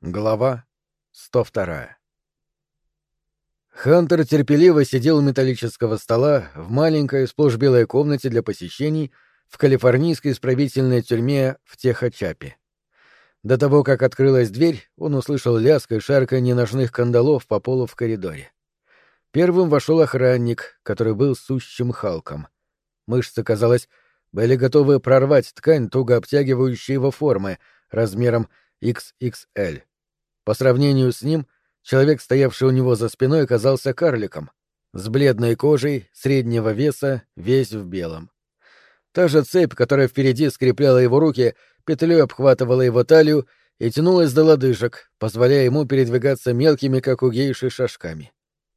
Глава 102 Хантер терпеливо сидел у металлического стола в маленькой, сплошь белой комнате для посещений в калифорнийской исправительной тюрьме в Техачапе. До того, как открылась дверь, он услышал лязг и шарканье ножных кандалов по полу в коридоре. Первым вошел охранник, который был сущим Халком. Мышцы, казалось, были готовы прорвать ткань, туго обтягивающей его формы, размером XXL. По сравнению с ним, человек, стоявший у него за спиной, казался карликом, с бледной кожей, среднего веса, весь в белом. Та же цепь, которая впереди скрепляла его руки, петлей обхватывала его талию и тянулась до лодыжек, позволяя ему передвигаться мелкими, как у гейши, шажками.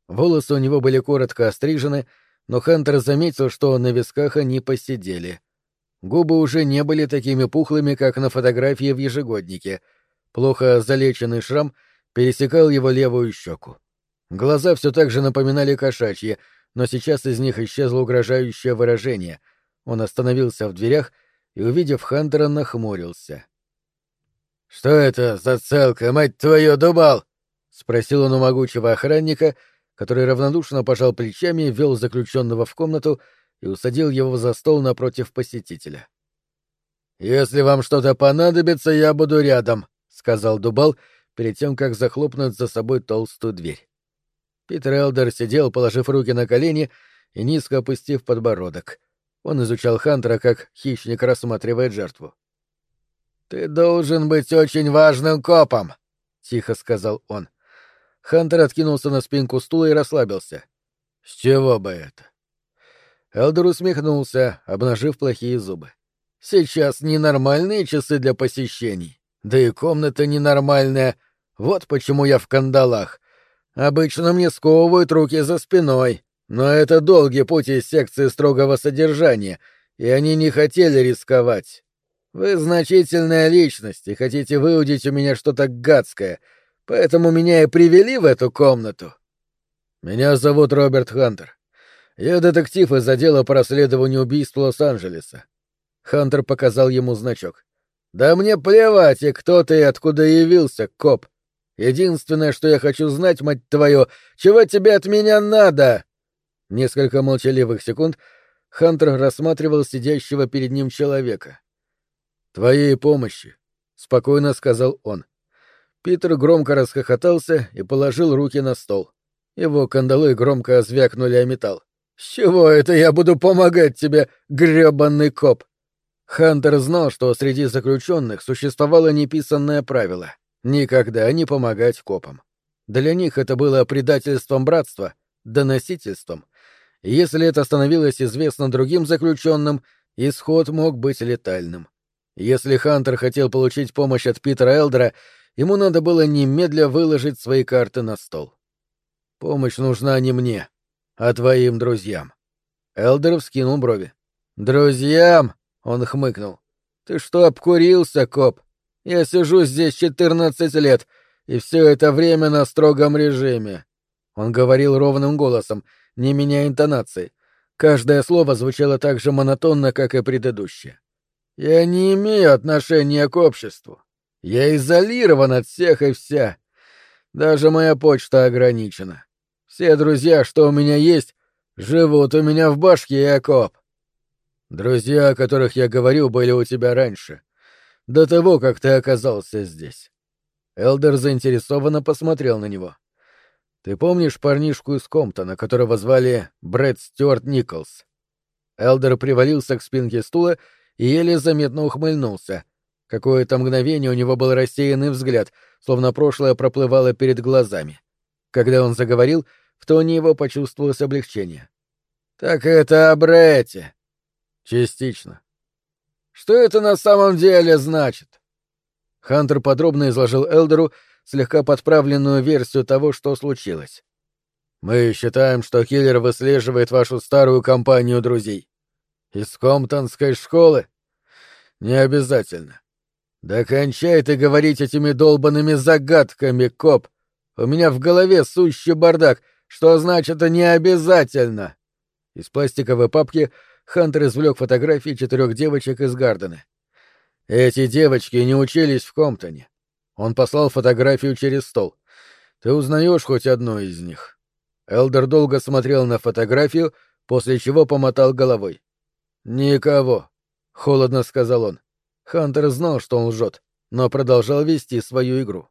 Волосы у него были коротко острижены, но Хантер заметил, что на висках они посидели. Губы уже не были такими пухлыми, как на фотографии в ежегоднике — Плохо залеченный шрам пересекал его левую щеку. Глаза все так же напоминали кошачьи, но сейчас из них исчезло угрожающее выражение. Он остановился в дверях и, увидев Хантера, нахмурился. «Что это за целка, мать твою, дубал?» — спросил он у могучего охранника, который равнодушно пожал плечами, ввел заключенного в комнату и усадил его за стол напротив посетителя. «Если вам что-то понадобится, я буду рядом», сказал Дубал перед тем, как захлопнуть за собой толстую дверь. Питер Элдер сидел, положив руки на колени и низко опустив подбородок. Он изучал Хантера, как хищник рассматривает жертву. «Ты должен быть очень важным копом», — тихо сказал он. Хантер откинулся на спинку стула и расслабился. «С чего бы это?» Элдер усмехнулся, обнажив плохие зубы. «Сейчас ненормальные часы для посещений. Да и комната ненормальная. Вот почему я в кандалах. Обычно мне сковывают руки за спиной, но это долгий путь из секции строгого содержания, и они не хотели рисковать. Вы значительная личность и хотите выудить у меня что-то гадское, поэтому меня и привели в эту комнату. Меня зовут Роберт Хантер. Я детектив из отдела по расследованию убийств Лос-Анджелеса. Хантер показал ему значок. «Да мне плевать, и кто ты и откуда явился, коп. Единственное, что я хочу знать, мать твою, чего тебе от меня надо?» Несколько молчаливых секунд Хантер рассматривал сидящего перед ним человека. «Твоей помощи», — спокойно сказал он. Питер громко расхохотался и положил руки на стол. Его кандалы громко звякнули о металл. «С чего это я буду помогать тебе, грёбаный коп?» Хантер знал, что среди заключенных существовало неписанное правило — никогда не помогать копам. Для них это было предательством братства, доносительством. Если это становилось известно другим заключенным, исход мог быть летальным. Если Хантер хотел получить помощь от Питера Элдера, ему надо было немедля выложить свои карты на стол. Помощь нужна не мне, а твоим друзьям. Элдер вскинул брови. «Друзьям!» Он хмыкнул. «Ты что, обкурился, коп? Я сижу здесь четырнадцать лет, и все это время на строгом режиме». Он говорил ровным голосом, не меняя интонации. Каждое слово звучало так же монотонно, как и предыдущее. «Я не имею отношения к обществу. Я изолирован от всех и вся. Даже моя почта ограничена. Все друзья, что у меня есть, живут у меня в башке, я коп. Друзья, о которых я говорил, были у тебя раньше, до того, как ты оказался здесь. Элдер заинтересованно посмотрел на него. Ты помнишь парнишку из Комптона, которого звали Брэд Стюарт Николс? Элдер привалился к спинке стула и еле заметно ухмыльнулся. Какое-то мгновение у него был рассеянный взгляд, словно прошлое проплывало перед глазами. Когда он заговорил, в тоне его почувствовалось облегчение. «Так это о Бретте. Частично. Что это на самом деле значит? Хантер подробно изложил Элдеру слегка подправленную версию того, что случилось. Мы считаем, что киллер выслеживает вашу старую компанию друзей. Из Комптонской школы? Не обязательно. Да кончай ты говорить этими долбанными загадками, коп. У меня в голове сущий бардак, что значит «не обязательно». Из пластиковой папки Хантер извлек фотографии четырех девочек из Гардена. Эти девочки не учились в Комптоне. Он послал фотографию через стол. Ты узнаешь хоть одну из них? Элдер долго смотрел на фотографию, после чего помотал головой. «Никого», — холодно сказал он. Хантер знал, что он лжет, но продолжал вести свою игру.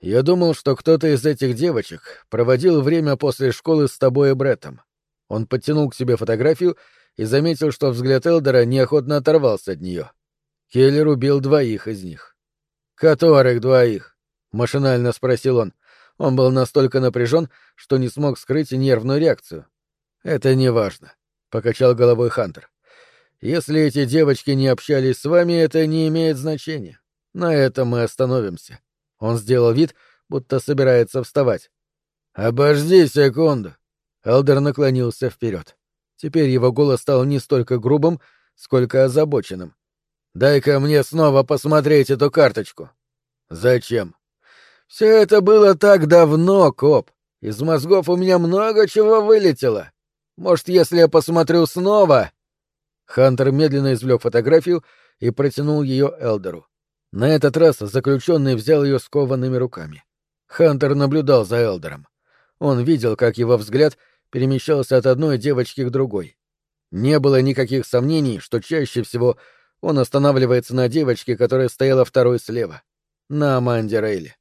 «Я думал, что кто-то из этих девочек проводил время после школы с тобой и Бреттом. Он подтянул к себе фотографию и заметил, что взгляд Элдера неохотно оторвался от нее. Келлер убил двоих из них. «Которых двоих?» — машинально спросил он. Он был настолько напряжен, что не смог скрыть нервную реакцию. «Это не важно», — покачал головой Хантер. «Если эти девочки не общались с вами, это не имеет значения. На этом мы остановимся». Он сделал вид, будто собирается вставать. «Обожди секунду!» Элдер наклонился вперед. Теперь его голос стал не столько грубым, сколько озабоченным. «Дай-ка мне снова посмотреть эту карточку». «Зачем?» «Все это было так давно, коп. Из мозгов у меня много чего вылетело. Может, если я посмотрю снова...» Хантер медленно извлек фотографию и протянул ее Элдеру. На этот раз заключенный взял ее скованными руками. Хантер наблюдал за Элдером. Он видел, как его взгляд перемещался от одной девочки к другой. Не было никаких сомнений, что чаще всего он останавливается на девочке, которая стояла второй слева, на Аманде Рейли.